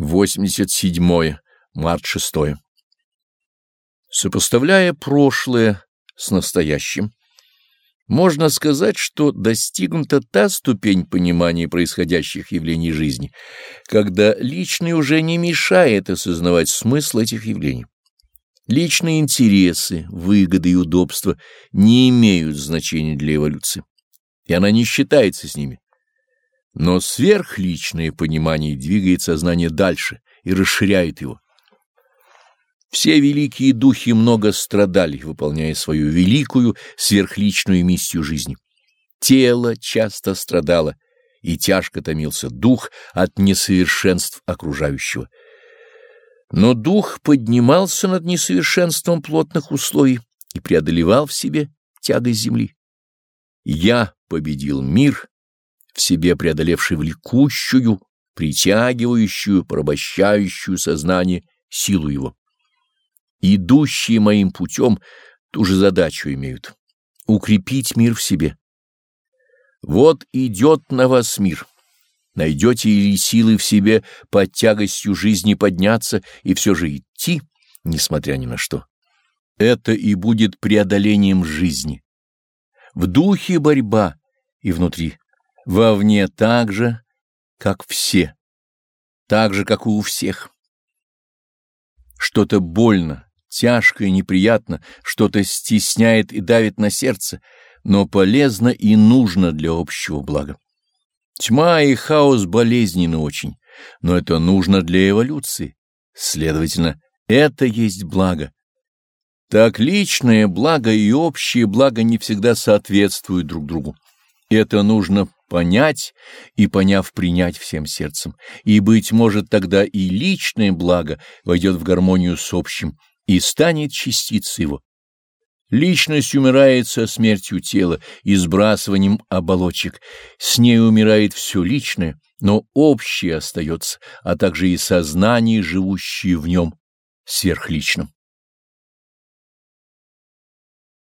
87. Март 6. Сопоставляя прошлое с настоящим, можно сказать, что достигнута та ступень понимания происходящих явлений жизни, когда личный уже не мешает осознавать смысл этих явлений. Личные интересы, выгоды и удобства не имеют значения для эволюции, и она не считается с ними. Но сверхличное понимание двигает сознание дальше и расширяет его. Все великие духи много страдали, выполняя свою великую сверхличную миссию жизни. Тело часто страдало, и тяжко томился дух от несовершенств окружающего. Но дух поднимался над несовершенством плотных условий и преодолевал в себе тягость земли. Я победил мир в себе преодолевший влекущую, притягивающую, порабощающую сознание силу его. Идущие моим путем ту же задачу имеют — укрепить мир в себе. Вот идет на вас мир. Найдете ли силы в себе под тягостью жизни подняться и все же идти, несмотря ни на что? Это и будет преодолением жизни. В духе борьба и внутри Вовне так же, как все, так же, как у всех. Что-то больно, тяжко и неприятно, что-то стесняет и давит на сердце, но полезно и нужно для общего блага. Тьма и хаос болезненны очень, но это нужно для эволюции. Следовательно, это есть благо. Так личное благо и общее благо не всегда соответствуют друг другу. Это нужно понять и, поняв, принять всем сердцем, и, быть может, тогда и личное благо войдет в гармонию с общим и станет частицей его. Личность умирает со смертью тела и сбрасыванием оболочек, с ней умирает все личное, но общее остается, а также и сознание, живущее в нем, сверхличным.